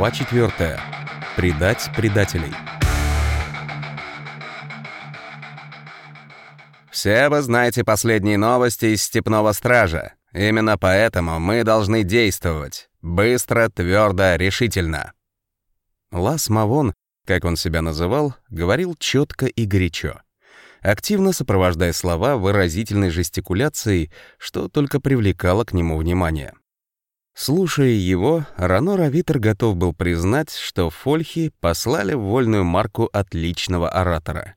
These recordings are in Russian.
Глава 4. Предать предателей. Все вы знаете последние новости из Степного Стража. Именно поэтому мы должны действовать. Быстро, твердо, решительно. Лас Мавон, как он себя называл, говорил четко и горячо активно сопровождая слова выразительной жестикуляцией, что только привлекало к нему внимание. Слушая его, Ранор Авитер готов был признать, что Фольхи послали в вольную марку отличного оратора.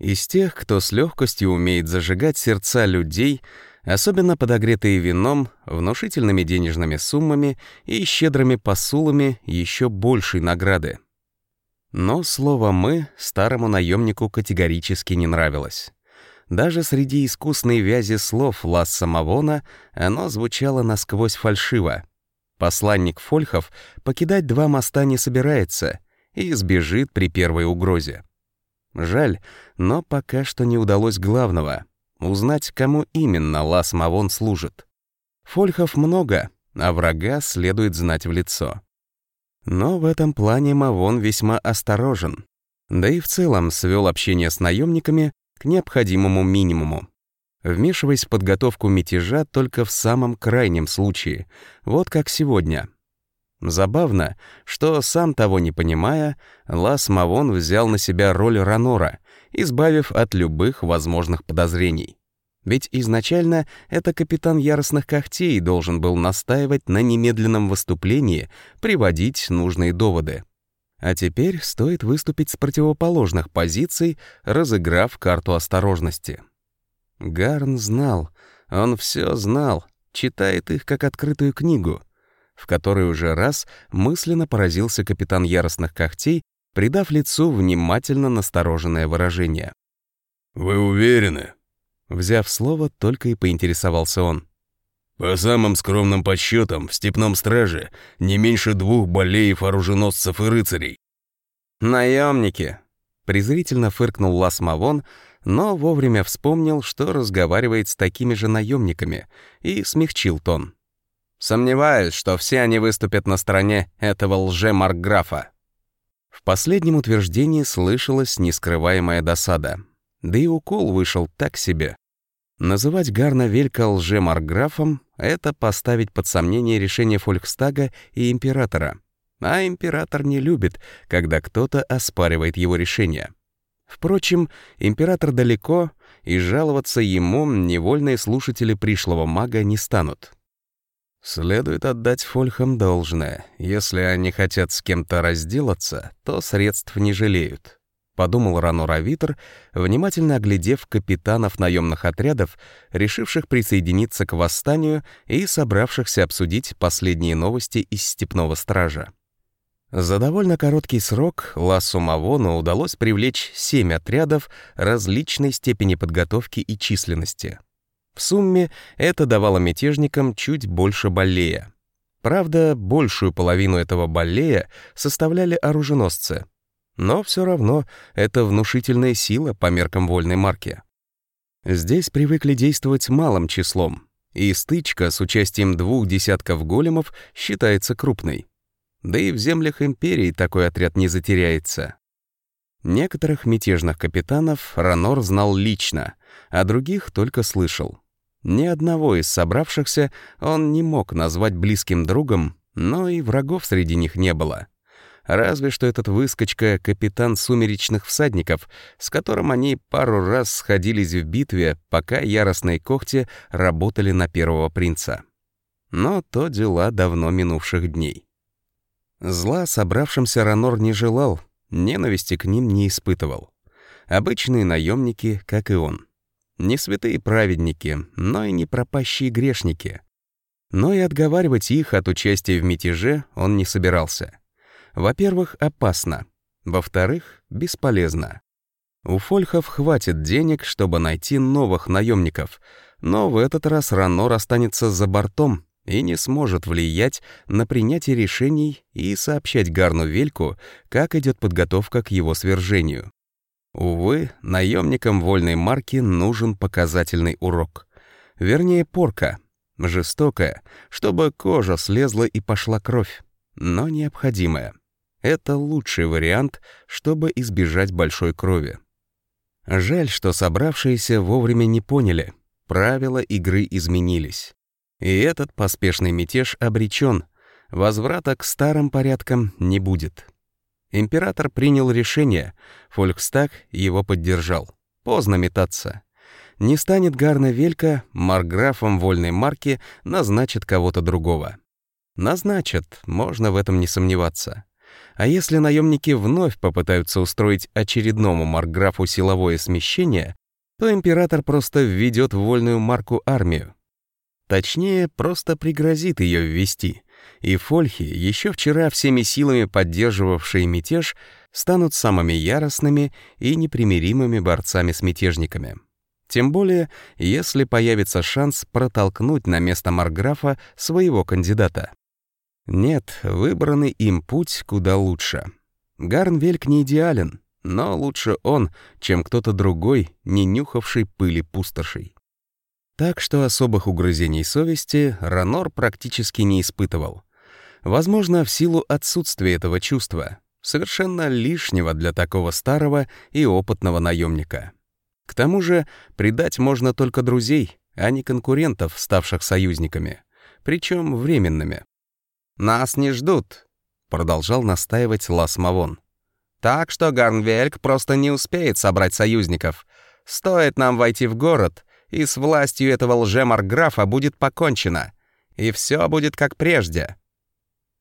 Из тех, кто с легкостью умеет зажигать сердца людей, особенно подогретые вином, внушительными денежными суммами и щедрыми посулами еще большей награды. Но слово «мы» старому наемнику категорически не нравилось. Даже среди искусной вязи слов Ласса Мавона оно звучало насквозь фальшиво. Посланник Фольхов покидать два моста не собирается и сбежит при первой угрозе. Жаль, но пока что не удалось главного — узнать, кому именно Лас Мавон служит. Фольхов много, а врага следует знать в лицо. Но в этом плане Мавон весьма осторожен. Да и в целом свел общение с наемниками к необходимому минимуму. Вмешиваясь в подготовку мятежа только в самом крайнем случае, вот как сегодня. Забавно, что, сам того не понимая, Лас Мавон взял на себя роль Ранора, избавив от любых возможных подозрений. Ведь изначально это капитан яростных когтей должен был настаивать на немедленном выступлении, приводить нужные доводы. А теперь стоит выступить с противоположных позиций, разыграв карту осторожности. Гарн знал, он все знал, читает их как открытую книгу, в которой уже раз мысленно поразился капитан яростных когтей, придав лицу внимательно настороженное выражение. «Вы уверены?» Взяв слово, только и поинтересовался он. «По самым скромным подсчетам, в степном страже не меньше двух болеев оруженосцев и рыцарей». «Наемники!» — презрительно фыркнул Лас Мавон, но вовремя вспомнил, что разговаривает с такими же наемниками, и смягчил тон. «Сомневаюсь, что все они выступят на стороне этого лже-маркграфа». В последнем утверждении слышалась нескрываемая досада — да и укол вышел так себе. Называть Гарна Велька лже-марграфом — это поставить под сомнение решение Фолькстага и императора. А император не любит, когда кто-то оспаривает его решение. Впрочем, император далеко, и жаловаться ему невольные слушатели пришлого мага не станут. Следует отдать Фольхам должное. Если они хотят с кем-то разделаться, то средств не жалеют подумал Рано Равитер, внимательно оглядев капитанов наемных отрядов, решивших присоединиться к восстанию и собравшихся обсудить последние новости из степного стража. За довольно короткий срок Лассу Мавону удалось привлечь семь отрядов различной степени подготовки и численности. В сумме это давало мятежникам чуть больше баллея. Правда, большую половину этого баллея составляли оруженосцы — но все равно это внушительная сила по меркам вольной марки. Здесь привыкли действовать малым числом, и стычка с участием двух десятков големов считается крупной. Да и в землях империи такой отряд не затеряется. Некоторых мятежных капитанов Ранор знал лично, а других только слышал. Ни одного из собравшихся он не мог назвать близким другом, но и врагов среди них не было. Разве что этот выскочка — капитан сумеречных всадников, с которым они пару раз сходились в битве, пока яростные когти работали на первого принца. Но то дела давно минувших дней. Зла собравшимся Ранор не желал, ненависти к ним не испытывал. Обычные наемники, как и он. Не святые праведники, но и не пропащие грешники. Но и отговаривать их от участия в мятеже он не собирался. Во-первых, опасно. Во-вторых, бесполезно. У фольхов хватит денег, чтобы найти новых наемников, но в этот раз Ранор останется за бортом и не сможет влиять на принятие решений и сообщать Гарну Вельку, как идет подготовка к его свержению. Увы, наемникам вольной марки нужен показательный урок. Вернее, порка. Жестокая, чтобы кожа слезла и пошла кровь. но необходимое. Это лучший вариант, чтобы избежать большой крови. Жаль, что собравшиеся вовремя не поняли. Правила игры изменились. И этот поспешный мятеж обречен. Возврата к старым порядкам не будет. Император принял решение, Фолькстаг его поддержал. Поздно метаться. Не станет Гарна Велька марграфом вольной марки, назначит кого-то другого. Назначат, можно в этом не сомневаться. А если наемники вновь попытаются устроить очередному марграфу силовое смещение, то император просто введет вольную марку армию. Точнее, просто пригрозит ее ввести, и фольхи, еще вчера всеми силами поддерживавшие мятеж, станут самыми яростными и непримиримыми борцами с мятежниками. Тем более, если появится шанс протолкнуть на место Марграфа своего кандидата. Нет, выбранный им путь куда лучше. Гарнвельк не идеален, но лучше он, чем кто-то другой, не нюхавший пыли пустошей. Так что особых угрызений совести Ранор практически не испытывал. Возможно, в силу отсутствия этого чувства, совершенно лишнего для такого старого и опытного наемника. К тому же предать можно только друзей, а не конкурентов, ставших союзниками, причем временными. «Нас не ждут», — продолжал настаивать Лас Мавон. «Так что Гарнвельк просто не успеет собрать союзников. Стоит нам войти в город, и с властью этого лже-марграфа будет покончено. И все будет как прежде».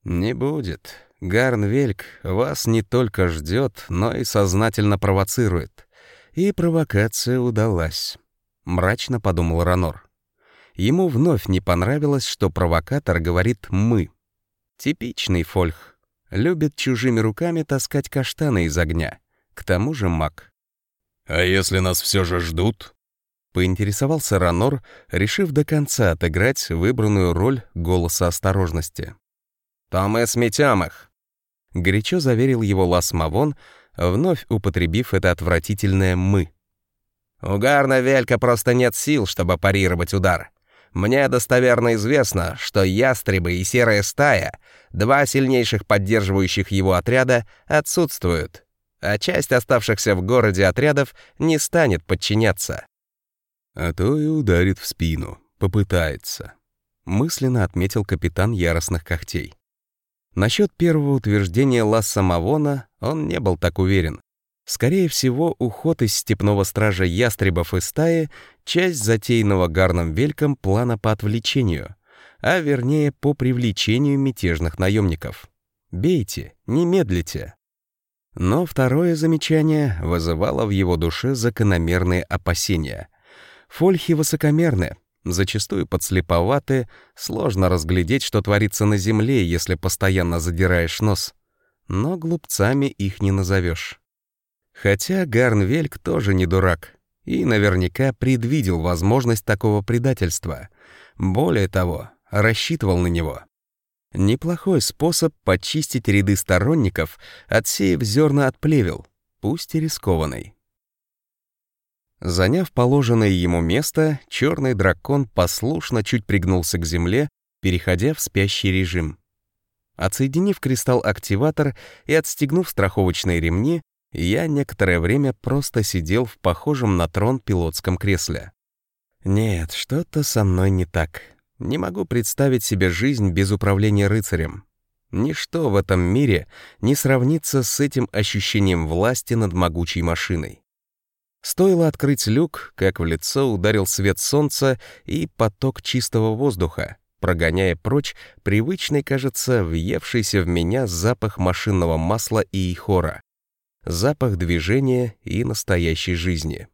«Не будет. Гарнвельк вас не только ждет, но и сознательно провоцирует. И провокация удалась», — мрачно подумал Ранор. Ему вновь не понравилось, что провокатор говорит «мы». Типичный фольх. Любит чужими руками таскать каштаны из огня. К тому же маг. «А если нас все же ждут?» Поинтересовался Ранор, решив до конца отыграть выбранную роль голоса осторожности. «То мы сметем их!» Горячо заверил его Ласмавон, вновь употребив это отвратительное «мы». «У Гарна Велька просто нет сил, чтобы парировать удар. Мне достоверно известно, что ястребы и серая стая, два сильнейших поддерживающих его отряда, отсутствуют, а часть оставшихся в городе отрядов не станет подчиняться. А то и ударит в спину, попытается. Мысленно отметил капитан яростных когтей. Насчет первого утверждения Ласса Мавона он не был так уверен. Скорее всего, уход из степного стража ястребов и стаи — часть затеянного Гарном Вельком плана по отвлечению, а вернее по привлечению мятежных наемников. Бейте, не медлите. Но второе замечание вызывало в его душе закономерные опасения. Фольхи высокомерны, зачастую подслеповаты, сложно разглядеть, что творится на земле, если постоянно задираешь нос. Но глупцами их не назовешь. Хотя Гарнвельк тоже не дурак и наверняка предвидел возможность такого предательства. Более того, рассчитывал на него. Неплохой способ почистить ряды сторонников, отсеяв зерна от плевел, пусть и рискованный. Заняв положенное ему место, черный дракон послушно чуть пригнулся к земле, переходя в спящий режим. Отсоединив кристалл-активатор и отстегнув страховочные ремни, я некоторое время просто сидел в похожем на трон пилотском кресле. Нет, что-то со мной не так. Не могу представить себе жизнь без управления рыцарем. Ничто в этом мире не сравнится с этим ощущением власти над могучей машиной. Стоило открыть люк, как в лицо ударил свет солнца и поток чистого воздуха, прогоняя прочь привычный, кажется, въевшийся в меня запах машинного масла и ихора запах движения и настоящей жизни.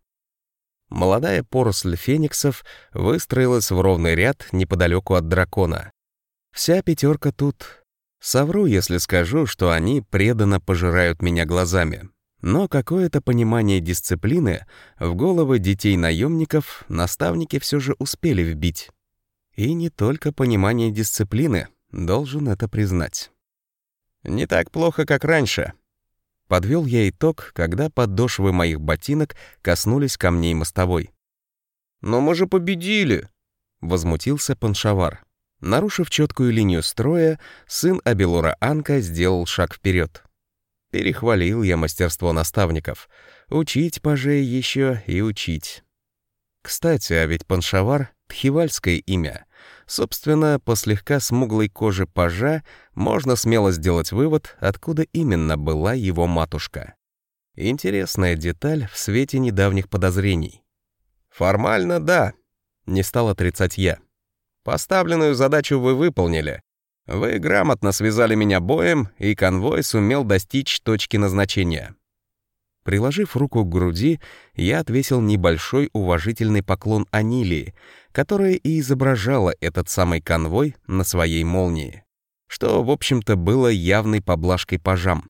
Молодая поросль фениксов выстроилась в ровный ряд неподалеку от дракона. Вся пятерка тут. Совру, если скажу, что они преданно пожирают меня глазами. Но какое-то понимание дисциплины в головы детей-наемников наставники все же успели вбить. И не только понимание дисциплины, должен это признать. Не так плохо, как раньше, Подвел я итог, когда подошвы моих ботинок коснулись камней мостовой. «Но мы же победили!» — возмутился Паншавар. Нарушив четкую линию строя, сын Абелура Анка сделал шаг вперед. Перехвалил я мастерство наставников. Учить пажей еще и учить. Кстати, а ведь Паншавар — тхивальское имя. Собственно, по слегка смуглой коже пажа можно смело сделать вывод, откуда именно была его матушка. Интересная деталь в свете недавних подозрений. «Формально, да», — не стал отрицать я. «Поставленную задачу вы выполнили. Вы грамотно связали меня боем, и конвой сумел достичь точки назначения». Приложив руку к груди, я отвесил небольшой уважительный поклон Анилии, которая и изображала этот самый конвой на своей молнии, что, в общем-то, было явной поблажкой пажам.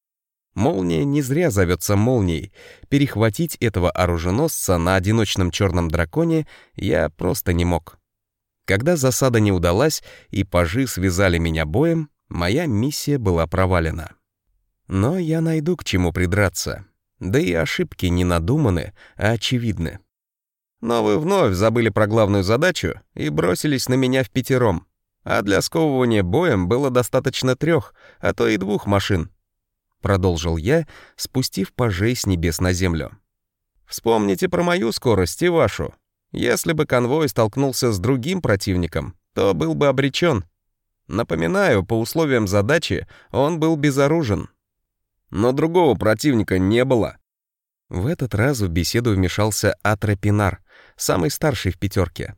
Молния не зря зовется молнией. Перехватить этого оруженосца на одиночном черном драконе я просто не мог. Когда засада не удалась и пажи связали меня боем, моя миссия была провалена. Но я найду к чему придраться. Да и ошибки не надуманы, а очевидны. Но вы вновь забыли про главную задачу и бросились на меня в пятером. А для сковывания боем было достаточно трех, а то и двух машин. Продолжил я, спустив пажей с небес на землю. Вспомните про мою скорость и вашу. Если бы конвой столкнулся с другим противником, то был бы обречен. Напоминаю, по условиям задачи он был безоружен. Но другого противника не было. В этот раз в беседу вмешался Атропинар, самый старший в пятерке.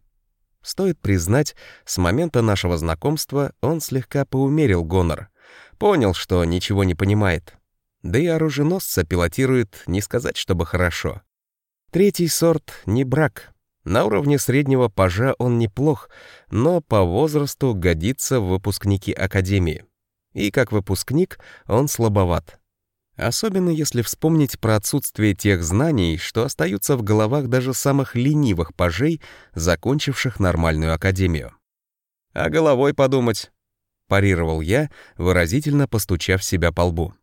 Стоит признать, с момента нашего знакомства он слегка поумерил гонор. Понял, что ничего не понимает. Да и оруженосца пилотирует, не сказать, чтобы хорошо. Третий сорт — не брак. На уровне среднего пажа он неплох, но по возрасту годится в выпускники Академии. И как выпускник он слабоват. Особенно если вспомнить про отсутствие тех знаний, что остаются в головах даже самых ленивых пажей, закончивших нормальную академию. «А головой подумать», — парировал я, выразительно постучав себя по лбу.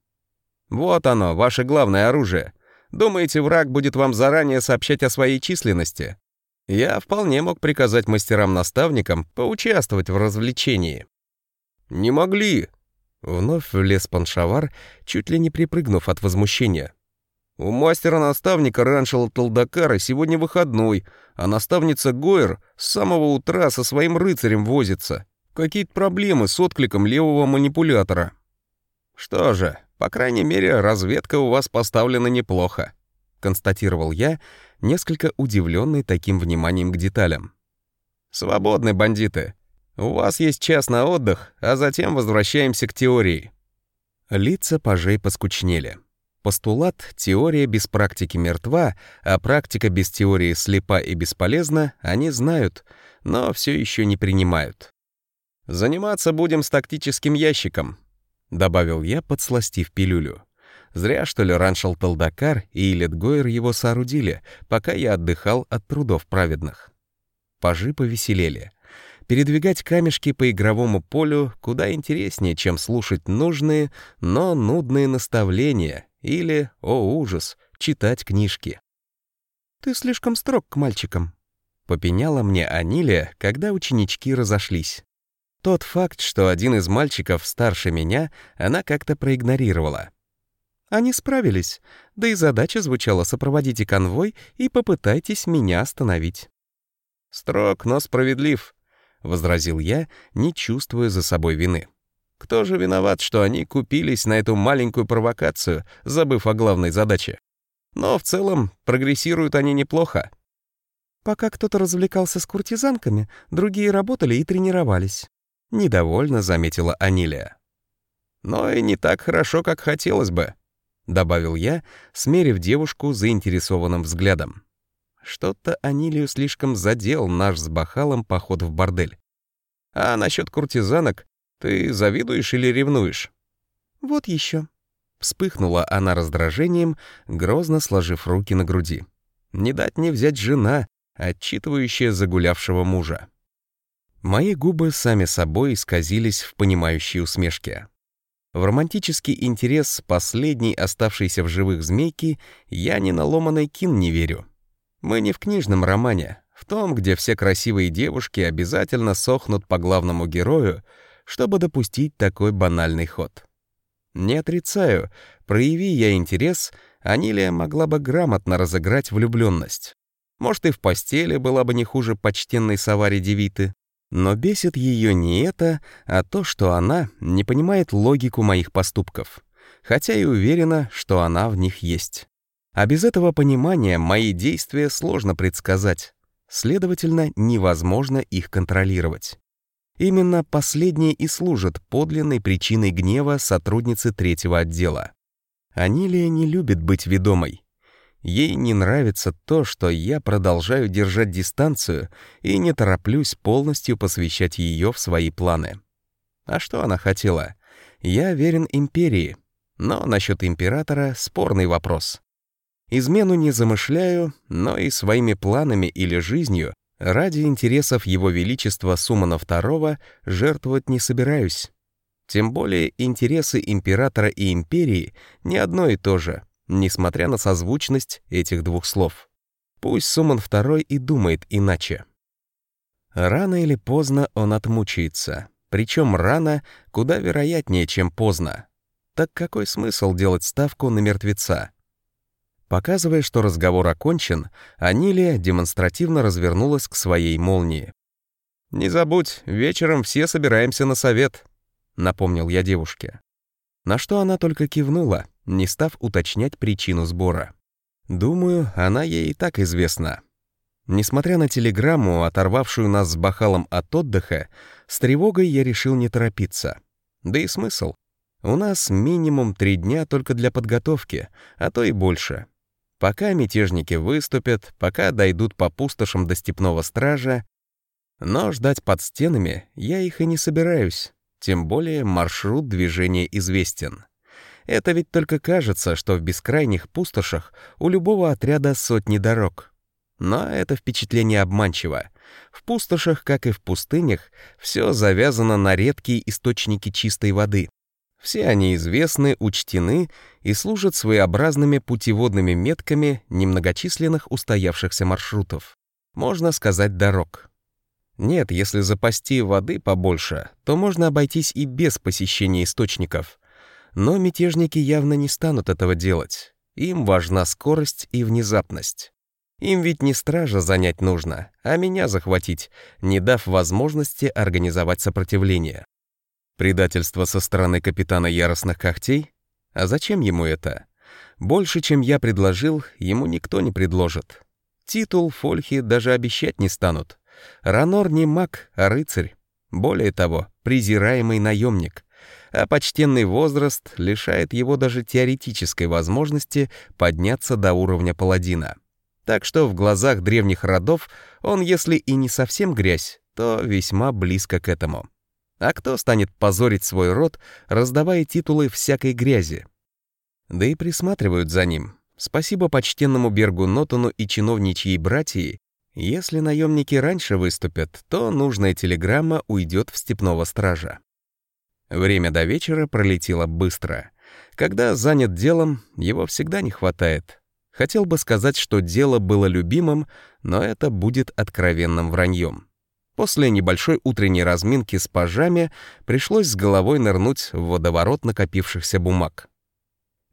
«Вот оно, ваше главное оружие. Думаете, враг будет вам заранее сообщать о своей численности? Я вполне мог приказать мастерам-наставникам поучаствовать в развлечении». «Не могли», Вновь влез паншавар, чуть ли не припрыгнув от возмущения. «У мастера-наставника Раншела Талдакара сегодня выходной, а наставница Гойер с самого утра со своим рыцарем возится. Какие-то проблемы с откликом левого манипулятора». «Что же, по крайней мере, разведка у вас поставлена неплохо», констатировал я, несколько удивленный таким вниманием к деталям. «Свободны бандиты. У вас есть час на отдых, а затем возвращаемся к теории». Лица пажей поскучнели. Постулат «теория без практики мертва», а практика без теории слепа и бесполезна, они знают, но все еще не принимают. «Заниматься будем с тактическим ящиком», — добавил я, подсластив пилюлю. Зря, что ли, Раншал Талдакар и Илетгойр его соорудили, пока я отдыхал от трудов праведных. Пажи повеселели — Передвигать камешки по игровому полю куда интереснее, чем слушать нужные, но нудные наставления или, о ужас, читать книжки. «Ты слишком строг к мальчикам», — попеняла мне Анилия, когда ученички разошлись. Тот факт, что один из мальчиков старше меня, она как-то проигнорировала. Они справились, да и задача звучала «сопроводите конвой и попытайтесь меня остановить». «Строг, но справедлив», — возразил я, не чувствуя за собой вины. «Кто же виноват, что они купились на эту маленькую провокацию, забыв о главной задаче? Но в целом прогрессируют они неплохо». «Пока кто-то развлекался с куртизанками, другие работали и тренировались», — недовольно заметила Анилия. «Но и не так хорошо, как хотелось бы», — добавил я, смерив девушку заинтересованным взглядом. Что-то Анилию слишком задел наш с Бахалом поход в бордель. А насчет куртизанок, ты завидуешь или ревнуешь? Вот еще. Вспыхнула она раздражением, грозно сложив руки на груди. Не дать не взять жена, отчитывающая загулявшего мужа. Мои губы сами собой исказились в понимающей усмешке. В романтический интерес последней оставшейся в живых змейки я ни на ломаный кин не верю. Мы не в книжном романе, В том, где все красивые девушки обязательно сохнут по главному герою, чтобы допустить такой банальный ход. Не отрицаю, прояви я интерес, Анилия могла бы грамотно разыграть влюбленность. Может, и в постели была бы не хуже почтенной Савари Девиты. Но бесит ее не это, а то, что она не понимает логику моих поступков. Хотя и уверена, что она в них есть. А без этого понимания мои действия сложно предсказать. Следовательно, невозможно их контролировать. Именно последнее и служит подлинной причиной гнева сотрудницы третьего отдела. Анилия не любит быть ведомой. Ей не нравится то, что я продолжаю держать дистанцию и не тороплюсь полностью посвящать ее в свои планы. А что она хотела? Я верен империи, но насчет императора спорный вопрос. Измену не замышляю, но и своими планами или жизнью ради интересов Его Величества Сумана II жертвовать не собираюсь. Тем более интересы императора и империи не одно и то же — несмотря на созвучность этих двух слов. Пусть Суман II и думает иначе. Рано или поздно он отмучается. Причем рано куда вероятнее, чем поздно. Так какой смысл делать ставку на мертвеца? Показывая, что разговор окончен, Анилия демонстративно развернулась к своей молнии. «Не забудь, вечером все собираемся на совет», — напомнил я девушке. На что она только кивнула, не став уточнять причину сбора. Думаю, она ей и так известна. Несмотря на телеграмму, оторвавшую нас с Бахалом от отдыха, с тревогой я решил не торопиться. Да и смысл. У нас минимум три дня только для подготовки, а то и больше. Пока мятежники выступят, пока дойдут по пустошам до степного стража, но ждать под стенами я их и не собираюсь, тем более маршрут движения известен. Это ведь только кажется, что в бескрайних пустошах у любого отряда сотни дорог. Но это впечатление обманчиво. В пустошах, как и в пустынях, все завязано на редкие источники чистой воды. Все они известны, учтены и служат своеобразными путеводными метками немногочисленных устоявшихся маршрутов. Можно сказать, дорог. Нет, если запасти воды побольше, то можно обойтись и без посещения источников. Но мятежники явно не станут этого делать. Им важна скорость и внезапность. Им ведь не стража занять нужно, а меня захватить, не дав возможности организовать сопротивление. Предательство со стороны капитана яростных когтей? А зачем ему это? Больше, чем я предложил, ему никто не предложит. Титул Фольхи даже обещать не станут. Ранор не маг, а рыцарь. Более того, презираемый наемник а почтенный возраст лишает его даже теоретической возможности подняться до уровня паладина. Так что в глазах древних родов он, если и не совсем грязь, то весьма близко к этому. А кто станет позорить свой род, раздавая титулы всякой грязи? Да и присматривают за ним. Спасибо почтенному Бергу Нотону и чиновничьей братьи, если наемники раньше выступят, то нужная телеграмма уйдет в степного стража. Время до вечера пролетело быстро. Когда занят делом, его всегда не хватает. Хотел бы сказать, что дело было любимым, но это будет откровенным враньем. После небольшой утренней разминки с пажами пришлось с головой нырнуть в водоворот накопившихся бумаг.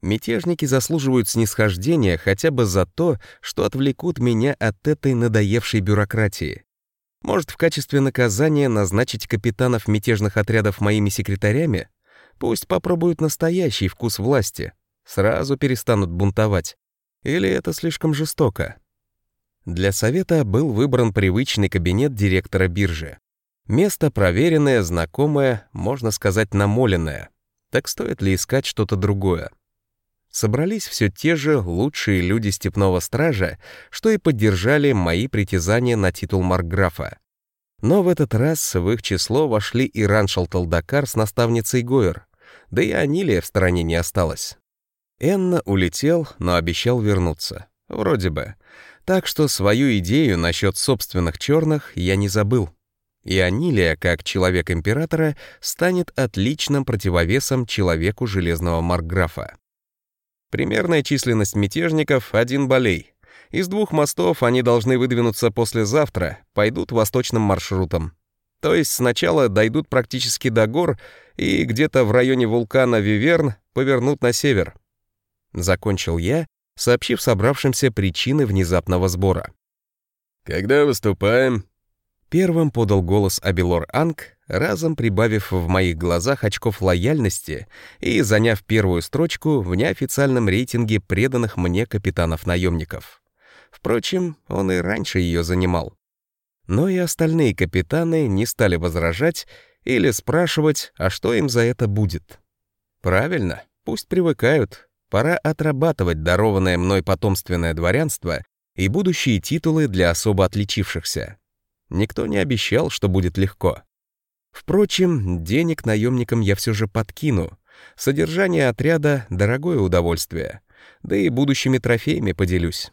Мятежники заслуживают снисхождения хотя бы за то, что отвлекут меня от этой надоевшей бюрократии. Может, в качестве наказания назначить капитанов мятежных отрядов моими секретарями? Пусть попробуют настоящий вкус власти. Сразу перестанут бунтовать. Или это слишком жестоко? Для совета был выбран привычный кабинет директора биржи. Место проверенное, знакомое, можно сказать, намоленное. Так стоит ли искать что-то другое? Собрались все те же лучшие люди степного стража, что и поддержали мои притязания на титул маркграфа. Но в этот раз в их число вошли и Раншал Талдакар с наставницей Гойер, да и Анилия в стороне не осталась. Энна улетел, но обещал вернуться. Вроде бы. Так что свою идею насчет собственных черных я не забыл. И Анилия, как человек императора, станет отличным противовесом человеку железного маркграфа. Примерная численность мятежников — один болей. Из двух мостов они должны выдвинуться послезавтра, пойдут восточным маршрутом. То есть сначала дойдут практически до гор и где-то в районе вулкана Виверн повернут на север. Закончил я, сообщив собравшимся причины внезапного сбора. «Когда выступаем?» Первым подал голос Абилор Анг, разом прибавив в моих глазах очков лояльности и заняв первую строчку в неофициальном рейтинге преданных мне капитанов-наемников. Впрочем, он и раньше ее занимал. Но и остальные капитаны не стали возражать или спрашивать, а что им за это будет. Правильно, пусть привыкают. Пора отрабатывать дарованное мной потомственное дворянство и будущие титулы для особо отличившихся. Никто не обещал, что будет легко. Впрочем, денег наемникам я все же подкину. Содержание отряда — дорогое удовольствие. Да и будущими трофеями поделюсь.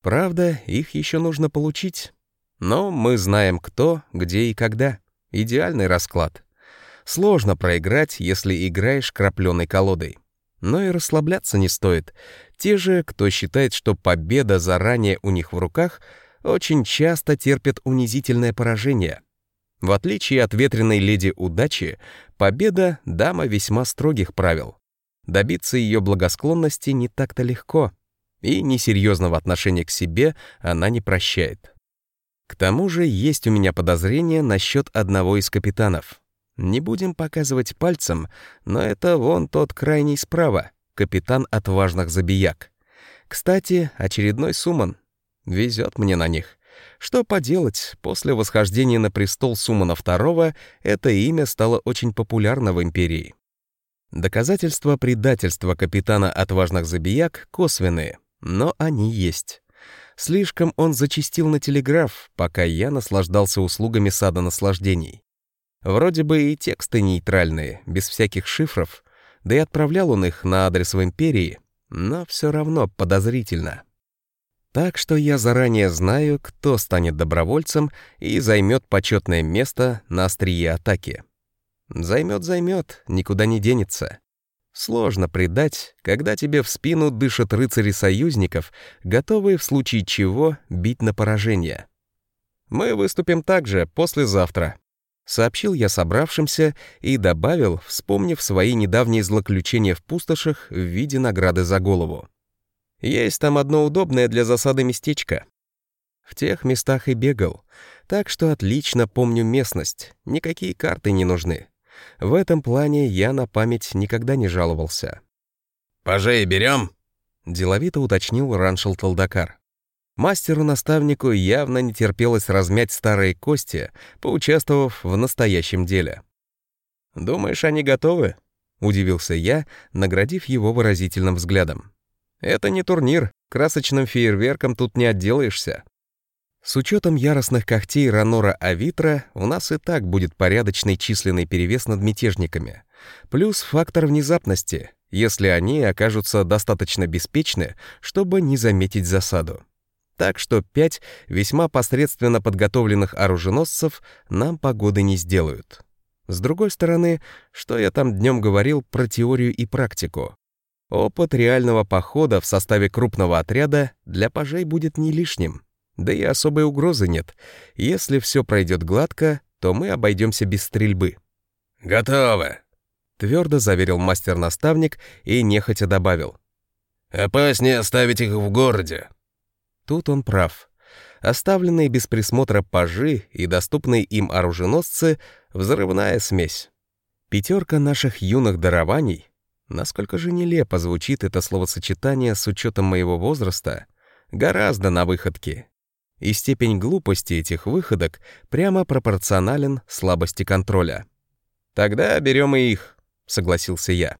Правда, их еще нужно получить. Но мы знаем кто, где и когда. Идеальный расклад. Сложно проиграть, если играешь крапленой колодой. Но и расслабляться не стоит. Те же, кто считает, что победа заранее у них в руках — очень часто терпят унизительное поражение. В отличие от ветреной леди удачи, победа — дама весьма строгих правил. Добиться ее благосклонности не так-то легко, и несерьезного отношения к себе она не прощает. К тому же есть у меня подозрение насчет одного из капитанов. Не будем показывать пальцем, но это вон тот крайний справа, капитан отважных забияк. Кстати, очередной суман, Везет мне на них. Что поделать, после восхождения на престол Сумана II это имя стало очень популярно в империи. Доказательства предательства капитана отважных забияк косвенные, но они есть. Слишком он зачистил на телеграф, пока я наслаждался услугами сада наслаждений. Вроде бы и тексты нейтральные, без всяких шифров, да и отправлял он их на адрес в империи, но все равно подозрительно. Так что я заранее знаю, кто станет добровольцем и займет почетное место на острие атаки. Займет, займет, никуда не денется. Сложно предать, когда тебе в спину дышат рыцари союзников, готовые в случае чего бить на поражение. Мы выступим также послезавтра. Сообщил я собравшимся и добавил, вспомнив свои недавние злоключения в пустошах в виде награды за голову. Есть там одно удобное для засады местечко. В тех местах и бегал, так что отлично помню местность, никакие карты не нужны. В этом плане я на память никогда не жаловался. «Пажей берем?» — деловито уточнил Раншел Талдакар. Мастеру-наставнику явно не терпелось размять старые кости, поучаствовав в настоящем деле. «Думаешь, они готовы?» — удивился я, наградив его выразительным взглядом. Это не турнир, красочным фейерверком тут не отделаешься. С учетом яростных когтей Ранора Авитра у нас и так будет порядочный численный перевес над мятежниками. Плюс фактор внезапности, если они окажутся достаточно беспечны, чтобы не заметить засаду. Так что пять весьма посредственно подготовленных оруженосцев нам погоды не сделают. С другой стороны, что я там днем говорил про теорию и практику? Опыт реального похода в составе крупного отряда для пажей будет не лишним. Да и особой угрозы нет. Если все пройдет гладко, то мы обойдемся без стрельбы. «Готово!» — твердо заверил мастер-наставник и нехотя добавил. «Опаснее оставить их в городе». Тут он прав. Оставленные без присмотра пажи и доступные им оруженосцы — взрывная смесь. Пятерка наших юных дарований Насколько же нелепо звучит это словосочетание с учетом моего возраста, гораздо на выходке. И степень глупости этих выходок прямо пропорционален слабости контроля. «Тогда берем и их», — согласился я.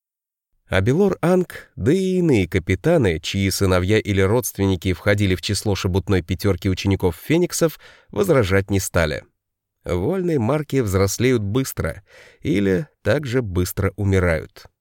А Белор Анг, да и иные капитаны, чьи сыновья или родственники входили в число шебутной пятерки учеников Фениксов, возражать не стали. Вольные марки взрослеют быстро или также быстро умирают.